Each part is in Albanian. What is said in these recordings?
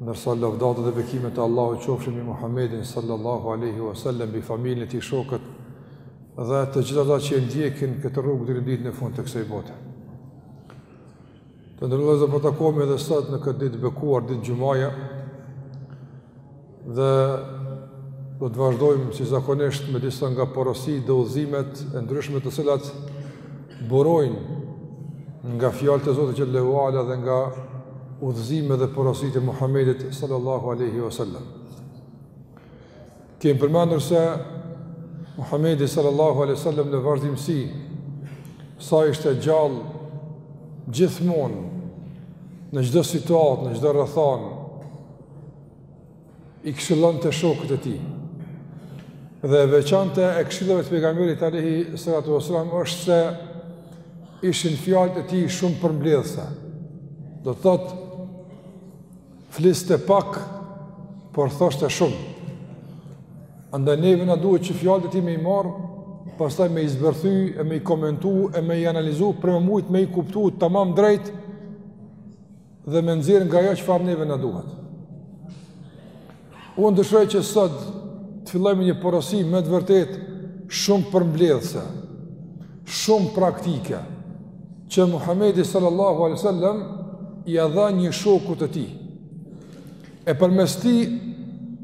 Ndërsa lavdatat dhe bekimet e Allahut qofshin mbi Muhamedin sallallahu alaihi wasallam, mbi familjen e tij, shokët dhe të gjithë ata që e ndjekin këtë rrugë deri në ditën e fundit të kësaj bote. Të nderuar vëllezër po takohemi edhe sot në këtë ditë të bekuar, ditë xhumaja, dhe do të vazhdojmë si zakonisht me disa nga porositë dhe udhëzimet e ndryshme të cilat burojnë nga fjalët e Zotit xhele ue ala dhe nga udhëzimet dhe porositë e Muhamedit sallallahu alaihi wasallam. Kemë përmendur se Muhamedi sallallahu alaihi wasallam në vazhdimësi sa ishte gjallë gjithmonë në çdo situatë, në çdo rrethanë i këshillonte shokët e tij. Dhe veçantia e këshillave të pejgamberit alejhi salatu wasallam është se ishin fjalët e tij shumë përmbledhëse. Do të thotë, fliste pak, por thoshte shumë. Andaj neve na duhet që fjalët e tij me i marrë, pastaj me i zbërthy, e me i komentu, e me i analizu, për me mujt me i kuptu tamam drejt, dhe me nxjerr nga ajo çfarë neve na duhet. Unë dëshiroj që sot të filloj me një porosi me të vërtetë shumë përmbledhëse, shumë praktike, që Muhammedi sallallahu alaihi wasallam ia dha një shoku të tij. E përmes tij,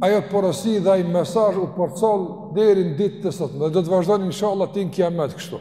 ajo porosi dhe ai mesazh u përcoll deri në ditët e sotme, dhe do të vazhdojë inshallah deri në kiamet kështu.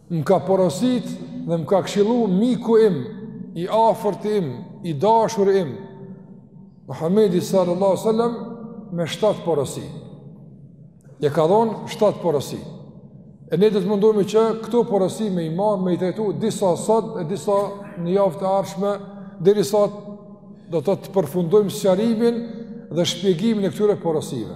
Më ka porositë dhe më ka këshillu miku im, i afërti im, i dashuri im, Muhammedi sallallahu alaihi wasallam, me shtatë porosi. Ia ka dhonë shtatë porosi. E ne do të mundohemi që këto porosi me i marrë, me i trajtu disa sot e disa në javët e ardhshme, derisa do ta përfundojmë sqarimin dhe shpjegimin e këtyre porosive.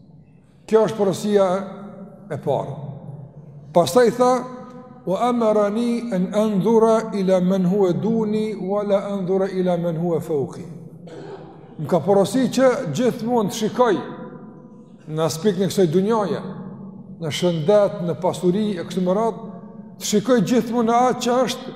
Kjo është porosia e parë. Pastaj tha, "Wa amarani an anzura ila man huwa duni wa la anzura ila man huwa fawqi." Më ka porositë që gjithmonë të shikoj në aspektin e kësaj dunjaje, në shëndet, në pasuri e kështu me radhë, të shikoj gjithmonë atë që është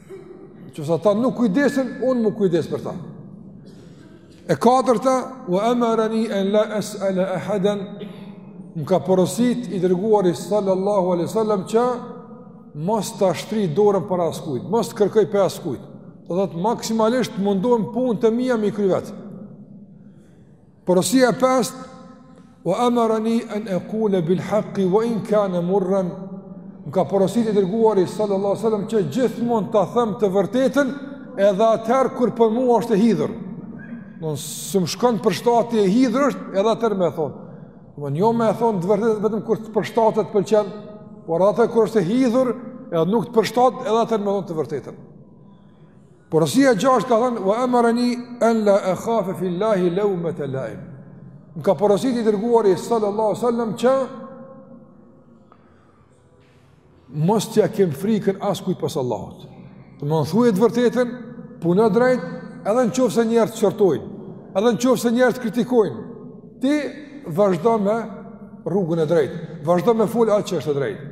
Qoftë se ata nuk kujdesen, unë m'u kujdes për ta. E katërta, ue emerani en la es'ela ehaden, më ka porositë i dërguari sallallahu alaihi wasallam që mos ta shtrij dorën para askujt, mos të kërkoj para askujt. Do thotë maksimalisht mundohem punët e mia me i kry vetë. Porosia e pestë, wa amarani an aqula bil haqq wa in kana murran, më ka porosit i dërguari sallallahu alaihi wasallam që gjithmonë ta them të vërtetën edhe atëherë kur për mua është e hidhur. Nëse s'më shkon për shtati e hidhur është edhe atëherë me thon. Do jo me e thon të vërtetën vetëm kur të përshtatet të pëlqen, por atëherë kur është e hidhur edhe nuk të përshtat edhe atëherë me thon të vërtetën. Porosia e gjashtë ka thënë wa amarani an la akhafa fi llahi lawmata la'im. Më ka porosit i dërguari sallallahu sallam që mos t'ia kem frikën askujt pos Allahut. Domethënë thuje të vërtetën, puno drejt, edhe në qofë se njerëzit të qortojnë, edhe në qofë se njerëzit të kritikojnë, ti vazhdo në rrugën e drejtë, vazhdo me fol atë që është e drejtë.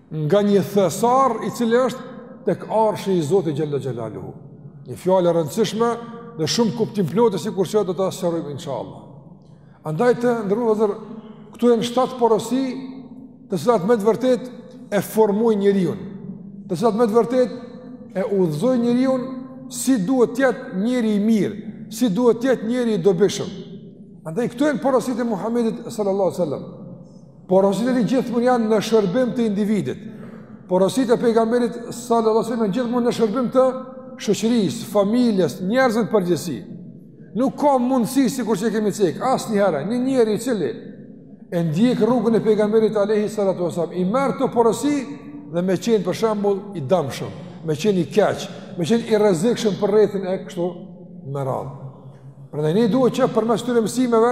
nga një thesar i cili është tek arshi i Zotit Xhel-le Xhelaluhu. Një fjalë e rëndësishme dhe shumë kuptimplotë sikurse do ta sqarojmë, insha Allah. Andaj të nderuar vëllezër, këto janë shtatë porosi të cilat me të vërtetë e formojnë njeriun, të cilat me të vërtetë e udhëzojnë njeriun si duhet të jetë njeri i mirë, si duhet të jetë njeri i dobishëm. Andaj këto janë porositë e Muhammedit sallallahu sallam. Porositë e tij gjithmonë janë në shërbim të individit. Porositë e pejgamberit sallallahu alajhi wasallam gjithmonë në shërbim të shoqërisë, familjes, njerëzve në përgjithësi. Nuk ka mundësi sikurse kemi cek asnjëherë, një njeri i cili e ndjek rrugën e pejgamberit alayhi salatu wasallam, i merr këto porosi dhe me qenë për shembull i dëmshëm, me qenë i keq, me qenë i rrezikshëm për rrethin e kështu me radhë. Prandaj ne duhet që përmes këtyre mësimeve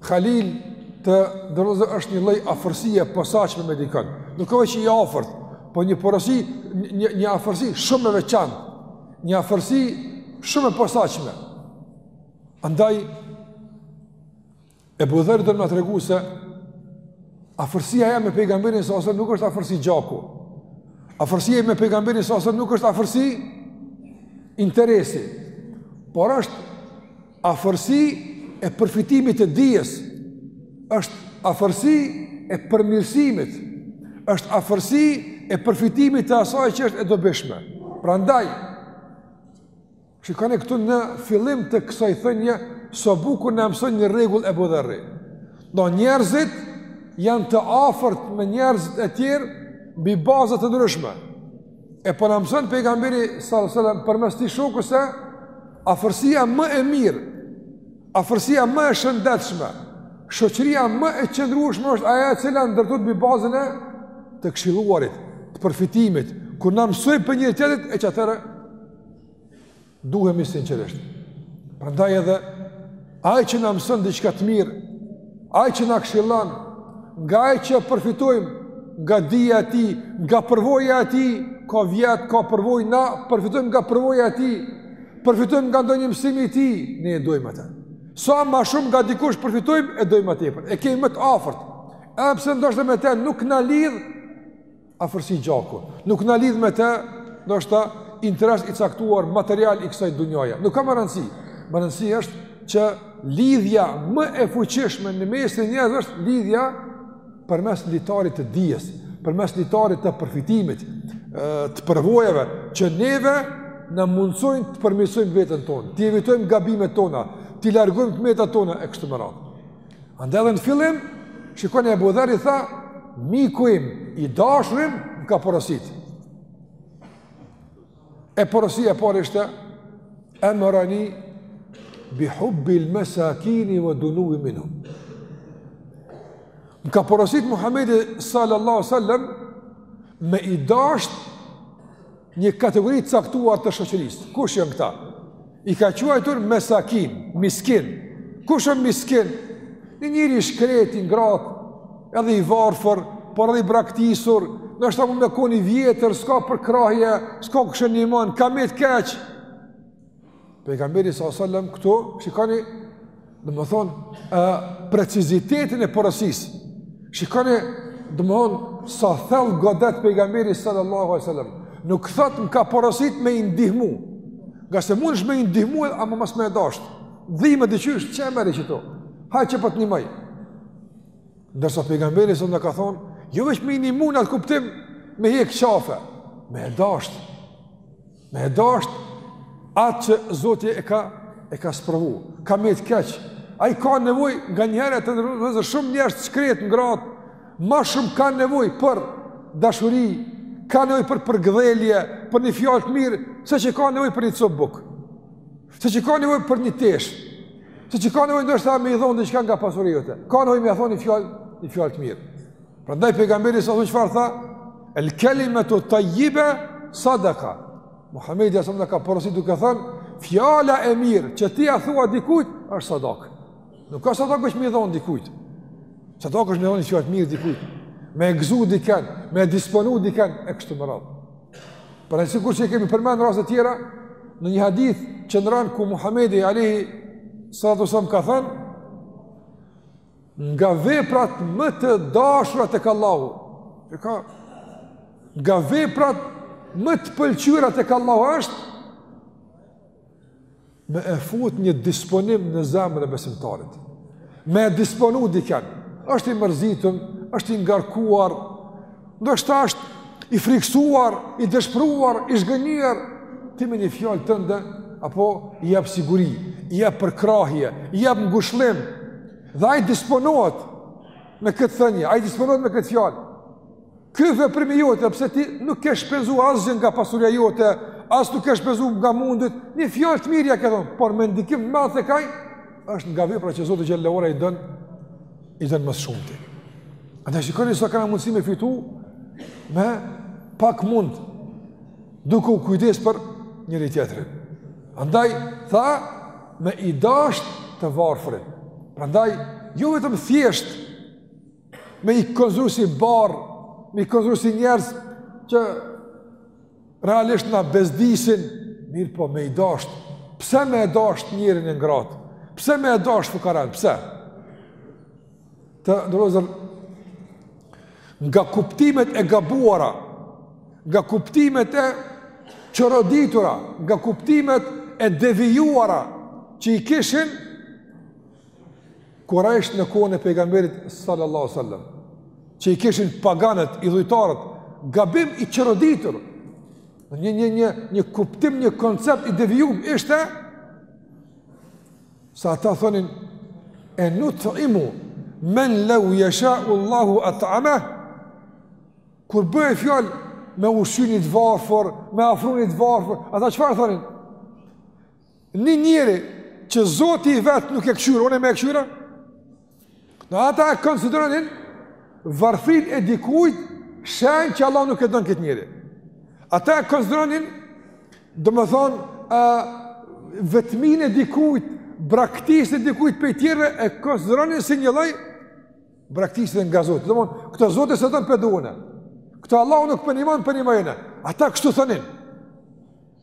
Khalil të nderuar vëllezër është një lloj afërsie e posaçme me dikën. Nuk ka qenë i afërt, po një porosi, një, një afërsi shumë e veçantë, një afërsi shumë e posaçme. Andaj, Ebu Dherri do na tregojë se afërsia ime me pejgamberin s.a.s. nuk është afërsi gjaku. Afërsia ime me pejgamberin s.a.s. nuk është afërsi interesi, por është Afërsi e përfitimit të dijes është afërsi e përmirësimit, është afërsi e përfitimit të asaj që është e dobishme. Prandaj, shikoni këtu në fillim të kësaj thënie, sa bukur na mëson një rregull Ebu Dherri. Do njerëzit janë të afërt me njerëzit e tjerë, mbi baza të ndryshme. E po na mëson pejgamberi sallallahu alajhi wasallam përmes këtij shoku se afërsia më e mirë, afërsia më e shëndetshme, shoqëria më e qëndrueshme është ajo e cila ndërtohet mbi bazën e të këshilluarit, të përfitimit, kur na mësojmë prej njëri-tjetrit e çfarë Duhemi sinqerisht. Prandaj edhe ai që na mëson diçka të mirë, ai që na këshillon, nga ai që përfitojmë nga dija e tij, nga përvoja e tij, ka vjet, ka përvojë na, përfitojmë nga përvoja e tij, përfitojmë nga ndonjë mësim i tij, ne e dojmë atë. Sa më shumë nga dikush përfitojmë, e dojmë ma tepër. E kemi më të afërt. Edhe pse ndoshta me të nuk na lidh, afërsi gjaku. Nuk na lidh me të, ndoshta interes i caktuar material i kësaj dunjaje. Nuk ka ma rëndësi. Me rëndësi është që lidhja më e fuqishme në mesin e njerëzve është lidhja përmes litarit të dijes, përmes litarit të përfitimit, të përvojave që neve na mundsojnë të përmirësojmë veten tonë, t'i evitojmë gabimet tona, t'i largojmë të metat tona e kështu me radhë. Andaj edhe në fillim, shikoni Ebu Dherri tha, miku im, i dashuri im, më ka porosit. E porosia e parë ishte, emerani bi hubbil mesakini ve dunuvi minhum. Më ka porosit Muhammedi sallallahu sallam, me i dasht Një kategori të caktuar të shoqërisë. Kush janë këta? I ka quajtur mesakin, miskin. Kush është miskin? Një njeri i shkretë, i ngratë, edhe i varfër, por edhe i braktisur, ndoshta mund me kon i vjetër, s'ka përkrahje, s'ka kush e ndihmon, ka met keq. Pejgamberi sa sallam këtu shikoni domethënë precizitetin e porosisë. Shikoni domethënë sa thellë godet pejgamberi sallallahu alaihi wasallam. Nuk thotë më ka porosit me i ndihmu. Ngase mundesh me i ndihmu edhe ama mas me e dasht. Dhimbe diqysh, qe merri qëto, ha, qe po t'nimoj. Ndërsa pejgamberi s'na ka thonë, jo veç me i nihmu n'atë kuptim me hjek qafe, me e dashtë. Me e dasht atë që Zoti e ka, e ka sprovu, ka met keq. Ai ka nevojë nganjëherë, e të nderuar, shumë njerëz të shkretë, të ngratë, ma shumë kanë nevojë për dashuri, kanë nevojë për përgdhelje, për një fjalë të mirë, se që ka nevojë për një copë bukë, se që ka nevojë për një teshë, se që ka nevojë ndoshta me i dhonë diçka nga pasuria jote, ka nevojë me i thonë një fjalë, një fjalë të mirë. Prandaj pejgamberi sa çfarë tha? El kalimatu tayyiba sadaqa. Muhamedi a.s. na ka porositur duke thënë, fjala e mirë që ti ja thua dikujt është sadaka. Nuk asht sadaka veç me i dhon dikujt. Sadaka është me i thon fjalë të mirë dikujt. Me e gëzu dikën, me e disponu dikën e kështu me radhë. Pra sikur që kemi përmendur në raste të tjera në një hadith qëndron ku Muhamedi alejhi salatu ve selam ka thënë Nga veprat më të dashura tek Allahu. Nga veprat më të pëlqyera tek Allahu është me e fut një disponim në zemrën e besimtarit. Me e disponu dikën. Është i mërzitëm, është i ngarkuar, Ndoshta është i frikësuar, i dëshpëruar, i zhgënjyer, ti me një fjalë tënde, apo i jap siguri, i jap përkrahje, i jap ngushllim, dhe ai disponohet me këtë thënie, ai disponohet me këtë fjalë. Ky veprim i jote, pse ti nuk ke shpenzu asgjë nga pasuria jote, as nuk ke shpenzu nga mundi yt, një fjalë të mirë ia ke thonë, por me ndikim ma të kaj, është nga veprat që Zoti xhallahu ala i don më së shumti. Andaj shikoni sa kena mundësi me fitu me pak mund duke u kujdes për njëri-tjetrin. Andaj tha me i dasht të varfrit. Prandaj jo vetëm thjesht me i konsideru si barrë, me i konsideru si njerëz që Realisht na bezdisin, mirëpo me i dasht, pse me e dasht njerin e ngratë, pse me e dasht fukaran, pse? Të nderuar, nga kuptimet e gabuara, nga kuptimet e çoroditura, nga kuptimet e devijuara që i kishin, Kurejshët në kohën e pejgamberit sallallahu alaihi wasallam, që i kishin paganët, idhujtarët, gabim i çroditur. Një një një një kuptim, një koncept i devijum ishte se ata thonin e nut'imu men law yasha'u Allahu at'amah kur bëhej fjalë me ushqy ni të varfër, me afru ni të varfër, ata çfarë thonin? Një njeri që Zoti i vet nuk e kqyr, unë me e kqyr? Ata e konsideronin varfërinë e dikujt shenjë që Allahu nuk e don këtë njeri. Ata e konsideronin, domethënë, vetminë e dikujt, braktisjen e dikujt pej tjerve, e konsideronin si një lloj braktisje nga Zoti. Domethënë, këta Zoti s'e don, pe du unë. Këta Allahu nuk pe nimon, pe nimojna ne. Ata kështu thonin.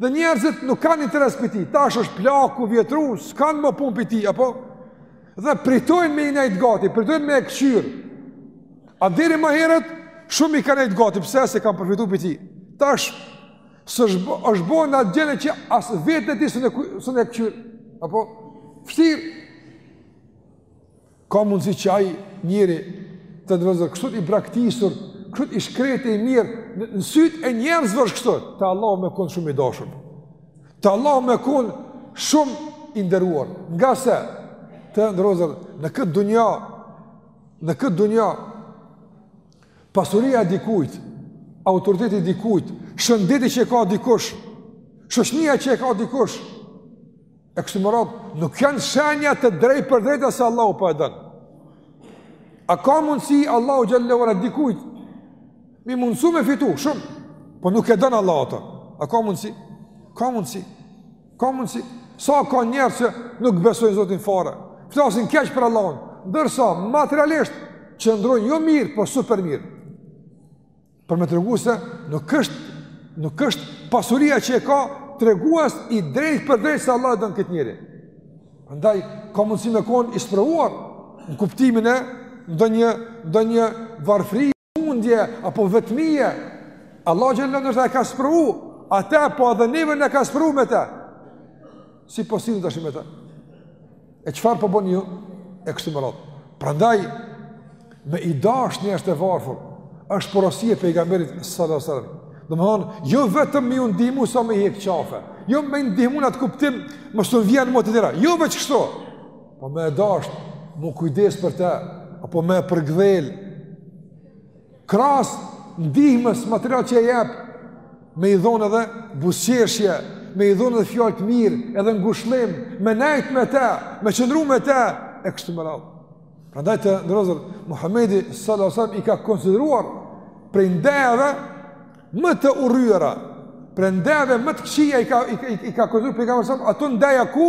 Dhe njerëzit nuk kanë interes prej tij, tash është plak, u vjetru, s'kanë më punë prej tij, apo? Dhe pritojnë me i nejtë gati, pritojnë me e këqyrë. A deri ma herët, shumë i kanë nejtë gati, pse se kanë përfitu prej tij. Tash, se ësht bo, është bo në atë gjendje që as veten e tij s'un e këqyrë, apo? Vështirë. Ka mundësi që ai njeri, të nderuar vëllezër, kështu i braktisur, kështu i shkretë i mjerë në sytë e njerëzve është kështu. Te Allahu me kon shumë i dashur. Te Allahu me kon shumë i nderuar. Ngase, të nderuar vëllezër, në këtë dunja, në këtë dunja pasuria e dikujt, autoriteti i dikujt, shëndeti që e ka dikush, shoqnia që e ka dikush, E kështu me radhë, nuk janë shenja të drejtpërdrejta se Allahu po e don. A ka mundësi Allahu xhel-le ve ala dikujt, me i mundësu me fitu, shumë, po nuk e don Allahu atë. A ka mundësi? Ka mundësi. Ka mundësi. Sa ka njerëz që nuk besojnë Zotin fare, flasin keq për Allahun, ndërsa materialisht qëndrojnë jo mirë, po super mirë. Për me tregu se nuk është, nuk është pasuria që e ka tregues i drejtpërdrejtë se Allahu e don këtë njeri. Ndaj, ka mundësi me konë i sprovuar në kuptimin e ndonjë, ndonjë varfrie, smundje, apo vetmie. Allahu xhel-le ve ala e ka sprovu atë, po edhe neve na ka sprovu me të. Si po sillen tash me të? E çfarë po bëni ju? E kështu me radhë. Prandaj me i dashtë njerëzit e varfër, është porosi e pejgamberit sallallahu alajhi wasallam. Domthon, jo vetëm me ju ndihmu sa me i hek qafe. Jo me ndihmu në atë kuptim, mos u vjen më te dera. Jo veç kështu. Po me e dash, me u kujdes për të, apo me e përkdhel. Krahas ndihmës materiale që e jep, me i dhon edhe buzëqeshje, me i dhon edhe fjalë të mirë, edhe ngushëllim, me nejt me të, me qëndru me të e kështu me radhë. Prandaj të nderuar vëllezër Muhamedi sallallahu alaihi wasallam i ka konsideruar prej ndejave më të urryera, prej ndejave më të këqija i ka i, i, i ka konsideruar pejgamberi sallallahu alaihi wasallam ato ndeja ku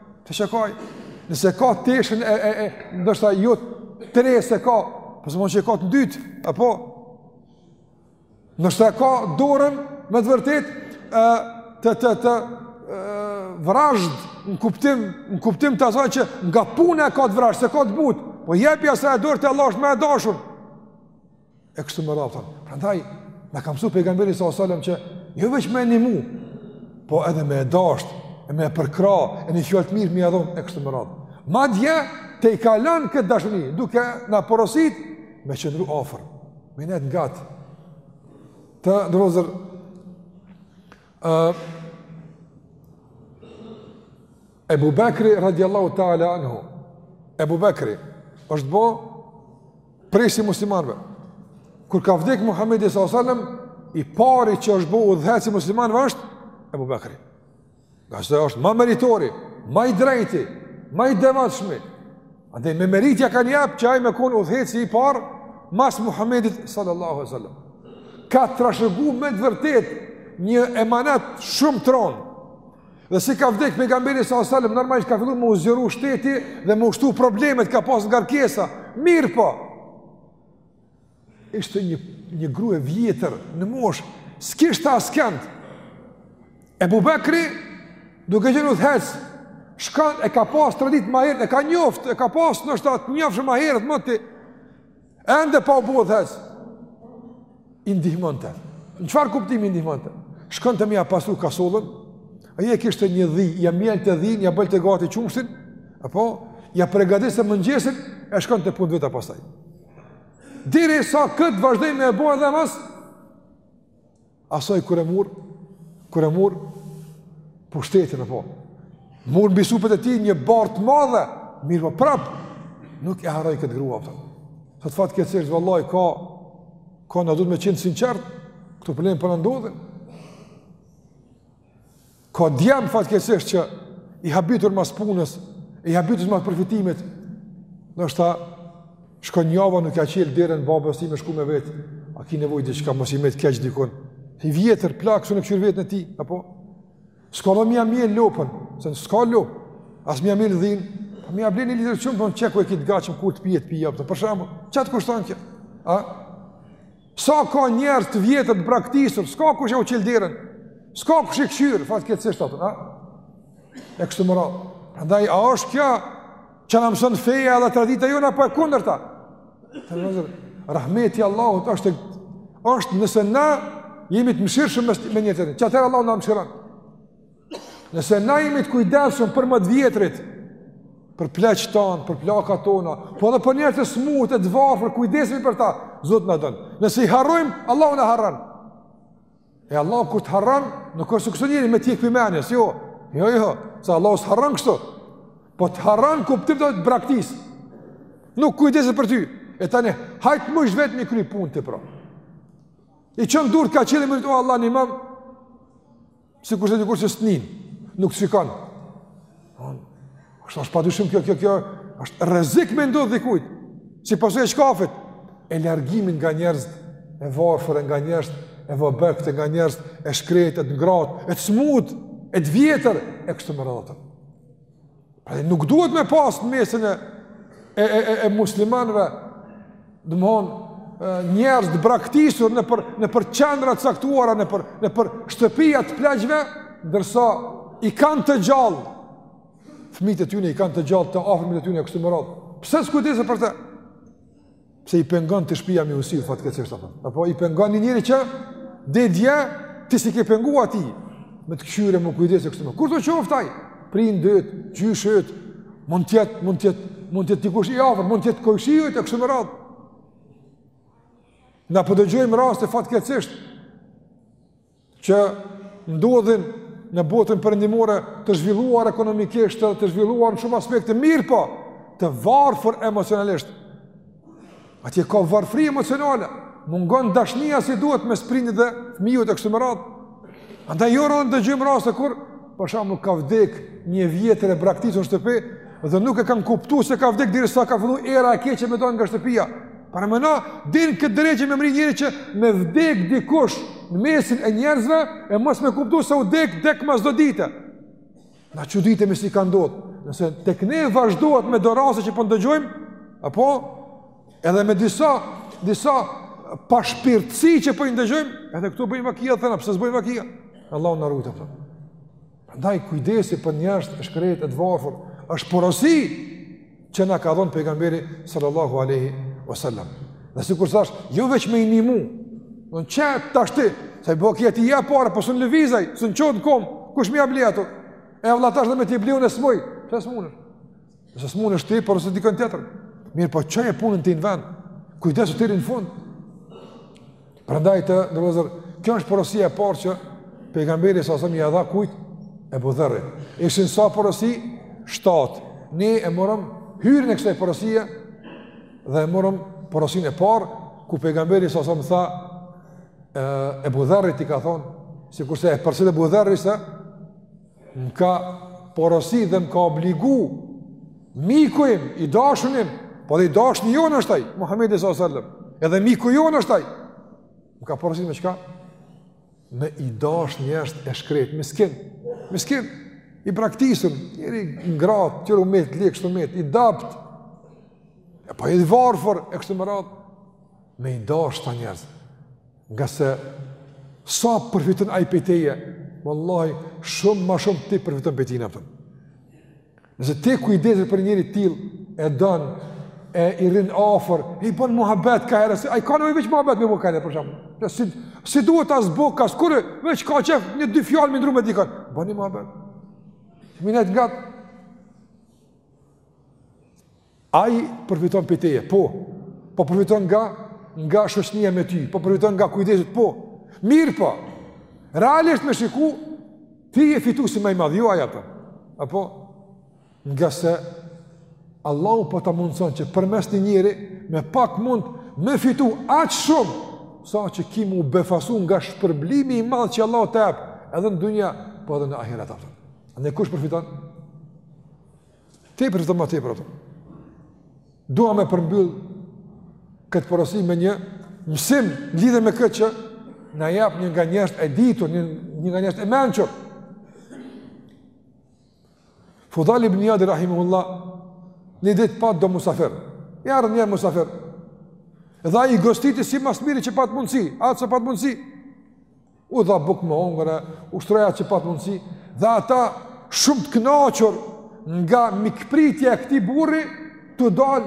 Të që ka, nëse ka teshën e, e, e, ndoshta jo të re s'e ka, përse po mund që e ka të ndytë, apo nëse e ka dorën, me të vërtetë, e, të, të, të, e, vrazhdë, në kuptim, në kuptim të asaj që nga puna e ka të vrazhdë, s'e ka të butë, po jepja e asaj dore te Allahu është më e dashur, E kështu me radhë, t'thom. Prandaj, na ka msu pejgamberi sa osalem që jo veç me e nihmu, po edhe me e dasht, e me e përkra, e një fjallë të mirë me e dhonë, e kështu me radhë. Madje, tejkalon këtë dashuni, duke na porosit, me qëndru ofër, me nejt ngat. Të nderuar vllezër, uh, Ebu Bekri radiallahu ta'ala anhu, Ebu Bekri, është bo prijsi i muslimanve. Kur ka vdek Muhammedi s.a.s. i pari që është bo udhëheqsi i muslimanve është Ebu Bekri. Ngase është ma meritori, ma i drejti, ma i devotshmi. Andaj me meritë ia kanë jap që ai me konë udhëheqsi i parë mas Muhammedit s.a.s. Ka trashëgu me të vërtetë një emanet shumë t'ronë Dhe si ka vdek pejgamberi sa sallam, normalisht ka fillu me u zgjeru shteti dhe me u shtu problemet, ka pas ngarkesa. Mirëpo ishte një, një grue e vjetër në moshë, s'kishte askend. Ebu Bekri, duke qenë udhëheqës, shkon e ka pas traditë ma herët, e ka njoftë, e ka pas ndoshta të njofshme ma herët, moti Ende pa u bo udhëheqës, i ndihmonte. Në çfarë kuptimi i ndihmonte? Shkonte me ia pastru kasollën, ajo e kishte një dhi, ja mjelte dhinë, ja bojke gati qumështin, apo, ja pregadiste mëngjesin, e shkonte n'punë t'veta pastaj. Derisa këtë vazhdoi me e bo edhe mas, Asaj kur e mur, kur e mur pushtetin apo mur mbi supet e tij një barrë të madhe, mirëpo prap nuk e harroi këtë grua. Po sot fatkeqsisht vallahi ka ka na duhet me qenë t'sinqertë, këto probleme po na ndodhin. Ka djem fatkeqësisht që i habitur mas punës, i habitur mas përfitimit, ndoshta shkon java nuk ja çel derën babës t'vet me shku me vet, a ki nevojë diçka mos ki met keq dikun, i vjetër, plak, s'mun e kqyr veten e tij, apo, s'ka dhi me ia mjel, lopën, se s'ka lopë, as me ia mjel dhinë, po me ia ble ni litër qumësht, po qe ku e ki t'gatshëm, kur të pihet, pije, për shembull, çka t'kushton kjo, a, Sa ka njerëz të vjetër të braktisur, s'ka kush jau çel derën. S'ka kush i kqyr, fatkeqësisht ata, a? E kështu me radhë. Prandaj a është kjo që na mëson feja dhe tradita jona apo e kundërta? Të nderuar vllezër. Rahmeti i Allahut është është nëse na jemi të mëshirshëm me njerëzit. Qatëherë Allahu na mëshiron? Nëse na jemi të kujdesshëm për më të vjetrit, për pleqë tanë, për plakat tona, po edhe për njerëz të smutë, të varë, kujdesmi për ta, Zoti na don. Nëse i harrojmë, Allahu na harron. E Allahu kur të harron, nuk është si kurse njeri me t'hjekë prej mendjes, jo, jo, jo, se Allahu s'harron kështu. Po të harron, kuptim të të braktis. Nuk kujdeset për ty. E tani, hajt me veten kry punët pra. I qënë dur të ka qëllim, o Allah një mamë, Sikurse dikur që s'nin, nuk të shikon. Kështu asht pa dyshim kjo, kjo, kjo, asht rrezik me ndodhë dikujt, si pasojë e, çka fjet, e largimit nga njerëzit, e varfër e, nga njerëzit, e vobekt e nga njerëzit, e shkretë, e të ngratë, e të smutë, e të vjetër, e kështu me radhë. Pra dhe nuk duhet me pas mesin e, e, e, e, e muslimanëve, domethonë, njerëz të braktisur nëpër, nëpër qendra të caktuara, nëpër, nëpër shtëpia të pleqve, ndërsa i kanë të gjallë, fëmijët e tyne i kanë të gjallë të afërmit e tyne e kështu me radhë. Pse s'kujdese për të? Pse i pengon te shpia, m'u sill, fatkeqësisht apo. Apo i pengon një njeri që deri dje ti s'i ke pengu atij me të kqyrë, m'u kujdesë, kështu me. Kushdo qoftë ai, prindët, gjyshët, mund t'jetë, mund t'jetë, mund t'jetë dikush i afërt, mund t'jetë kojshitë e kështu me radhë. Na po dëgjojmë po raste fatkeqësisht, që ndodhin në botën perëndimore të zhvilluar ekonomikisht dhe të zhvilluar në shumë aspekte mirëpo, të varfër emocionalisht. Atje ka varfëri emocionale, mungon dashnia si duhet mes prindit dhe fmijut e kështu me radhë. Andaj jo rrallë dëgjojmë raste kur për shembull ka vdek një e vjetër e braktisur n'shtëpi dhe nuk e kanë kuptu se ka vdek derisa ka fillu era e keqe me dal nga shtëpia. Paramendoni deri n'këtë derexhe me mrri njeri që me vdek dikush në mesin e njerëzve e mos me kuptu se u vdek dej mas do dite. Na çuditemi si ka ndodhë. Nëse tek ne vazhdohet me do raste që po ndëgjojmë, apo Edhe me disa, disa pashpirtësi që po i ndëgjojmë, edhe këto bojnë vaki, a thu, pse s'bojnë vaki, a? Allahu na rujtë, apëton. Andaj, kujdesi për njerëzit e shkretë e të varfër, është porosi që na ka dhonë pejgamberi sallallahu aleyhi wasallam. Dhe sikur thash, jo veç me i nimu, në në qe tashti, se i bo kejt ti ja pare, po s'un lëviz ai, s'un çohet në komë, kush m'ia bli ato? E vla tash edhe me t'i bli unë s'muj, pse s'munë? Nëse s'mundesh ti, porosit dikën tjetër. Mirëpo çoje punën ti në vend. Kujdesu deri në fund. Prandaj, të nderuar vëllezër, kjo është porosia e parë që pejgamberi sallallahu alaihi wasallam ia dha kujt? Ebu Dherrit. Ishin sa porosi? Shtatë. Ne e morëm hyrjen e kësaj porosie dhe e morëm porosinë e parë, ku pejgamberi sallallahu alaihi wasallam tha e, Ebu Dherrit i ka thonë, sikurse e përcjell Ebu Dherri se Më ka porosi dhe më ka obligu miku im, i dashuni im, po dhe i dashuni jonë është ai, Muhamedi sallallahu alaihi wasallam. Edhe miku i jonë është ai. Më ka porosi me çka? Me i dasht njerëzt e shkretë, miskin. Miskin i braktisun, njeri i ngratë, çero me lek këtu me i dobët. Apo i varfër e kështu me radhë. Me i dasht kta njerëz. Ngase sa përfiton ai prej teje, vallahi, shumë ma shumë ti përfiton prej tina, a kupton. Nëse ti kujdesesh për një njeri t'tillë, e don, e i rrin afër, i bën muhabet kaherë, se ai ka nevojë veç muhabet me bo kaherë, për shembull, s'i, s'i duhet as bukë as kurgjë, veç ka qejf një dy fjalë me i ndrru me dikon. Bën një muhabet. Me i nejt ngat. Ai përfiton prej teje, po. Po përfiton nga nga shoqënia me ty, po përfiton nga kujdesi yt, po. Mirëpo realisht me shiku, ti je fituesi më i madh, jo ai, a kupton. Apo ngase Allahu po ta mundson që përmes atij njeri me pak mund me fitu aq shumë sa që ki me u befasu nga shpërblimi i madh që Allahu ta jep, edhe në dunja, po edhe në ahiret, a kupton. Ne kush përfiton? Ti përfiton ma tepër, a kupton. Dua me përmbyll këtë porosi me një mësim lidhje me këtë që na jap një nga njerëzit e ditur, një, një nga njerëzit e mençur. Fudajl ibn Ijadi rahimehullah një ditë pat do musafirë. Ja rënë një musafir. Dhe ai i gostiti si ma s'miri që pat mundsi, atë që pat mundsi. u dha bukë me hongër, u shtroi atë që pat mundësi, dhe ata shumë të kënaqur nga mikpritja e këtij burri tu dal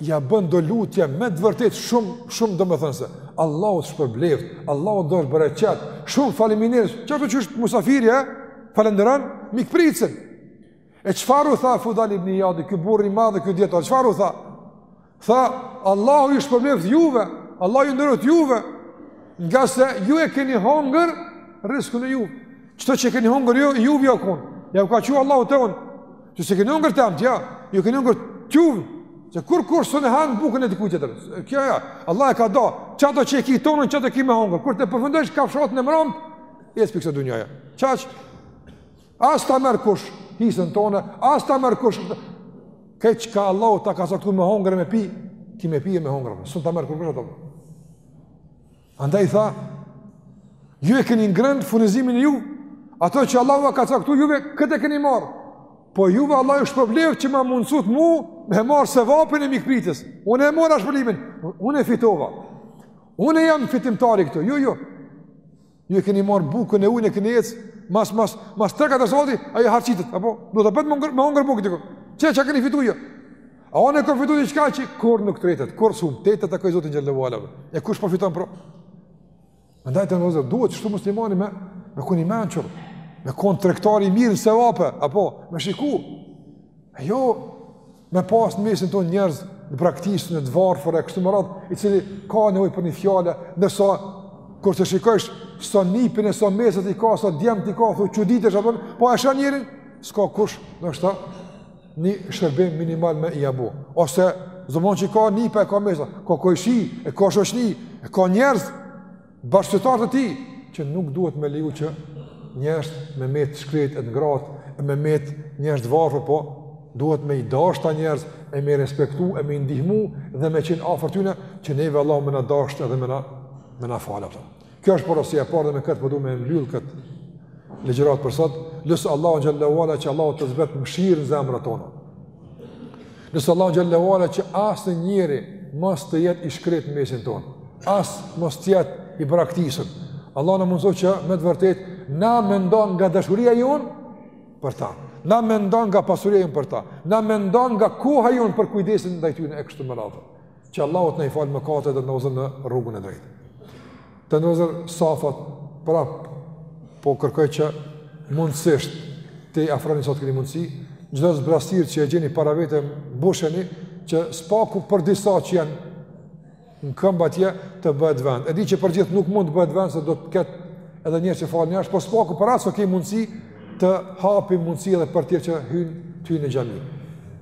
ia bëjnë do lutje me të vërtetë shumë shumë domethënse Allahu të shpërbleftë Allahu t'dhashtë bereqet shumë faleminderit çashtu qysh musafiri e falënderon mikpritsin E çfarë u tha Fudajl ibn Ijadi, ky burrë i madh, ky dijetar, çfarë u tha? Tha, Allahu ju shpërbleftë juve, Allahu ju nderoftë juve, ngase ju e keni hongër rizkun e juve. Çato që keni hongër ju, e juja u kon. Jau ka dhënë Allahu te un. Ju s'e keni hongër temen, ja, ju keni hongër ju. Se kurrkush s'un e han bukën e dikujt tjetër. Kjo ja, Allahu e ka da. Çato që e ki tonden, çato ki me hongër. Kur ta përfundosh kafshatën e mbrame, jes prej ksaj dunjaja. Çaq. As ta merr kush hisën tonë, as ta merr kush këtë çka Allahu ta ka caktu me hongër me pi, ti me pi e me hongër, s'ta merr kush ato. Andaj tha, ju e keni ngrënë furnizimin e juj, atë që Allahu ka caktu juve, këtë e keni marrë, po juve Allahu ju shpërbleftë që ma mundësut mu me marrë sevapin e mikpritjes, unë e mora shpërblimin, unë e fitova, unë e jam fitimtari këtu, jo ju, Ju e keni marrë bukën e ujin e keni ec, mas mas mas tre katër sati, ajo harxhitet, apo duhet apet me hongër, me hongër bukë diku. Çe çka keni fitu ju? A unë kam fitu diçka që kurrë nuk tretet, kurrë s'mun tretet te i Madhi Zot, xhele ue ala. E kush po fiton pra? Andaj të ndershëm, duhet qeshtu muslimani me, me kon i mençur, me konë tregtar i mirë në sevape, apo, me shiku. E jo, Me pas në mesin tonë njerëz në praktikë në të varfër e kështu me radhë, i cili ka nevojë për një fjalë, ndërsa kur të shikojsh sa nipat e sa mesat i ka, sa djemt i ka, thu çuditesh apo po e shon njërin, s'ka kush, ndoshta një shërbim minimal me ia bë. Ose domethon që i ka nipa e ka mesa, ka kojshi, e ka shoqni, e ka njerëz bashkëfetarët e tij që nuk duhet me leju që njerëzt me met shkret e të ngratë e me met njerëzt varfër po duhet me i dashtë ata njerëz e me i respektu e me i ndihmu dhe me qenë afër tyre që neve Allahu me na dashtë edhe me na me na falë ato. Kjo është porosia e parë dhe me këtë po du me mbyll kët ligjëratë për sot. Lus Allahun xhele ue ala që Allahu të zbresë mëshirë në zemrat tona. Lus Allahun xhele ue ala që asnjë njeri mos të jetë i shkretë në mesin tonë, as mos të jetë i braktisun. Allah na mundëso që me të vërtetë, na me nda nga dashuria jonë për ta, na me nda nga pasuria jonë për ta, na me nda nga koha jonë për kujdesin ndaj tyne e kështu me radhë. Që Allahu të na i falë mëkatet dhe të na udhëzon në rrugën e drejtë. Të ndershëm, safat prap po kërkoj që mundësisht t'i afroni sa të ketë mundësi, çdo zbrazëtirë që e gjeni para vete mbusheni që së paku për disa që janë në këmbë atje të bëhet vend. E di që për të gjithë nuk mund të bëhet vend se do të ketë edhe njerëz që falen jashtë, po së paku për atë që ke mundësi të hapim mundësi edhe për tjerë që të hyjnë, të hyjnë në xhami.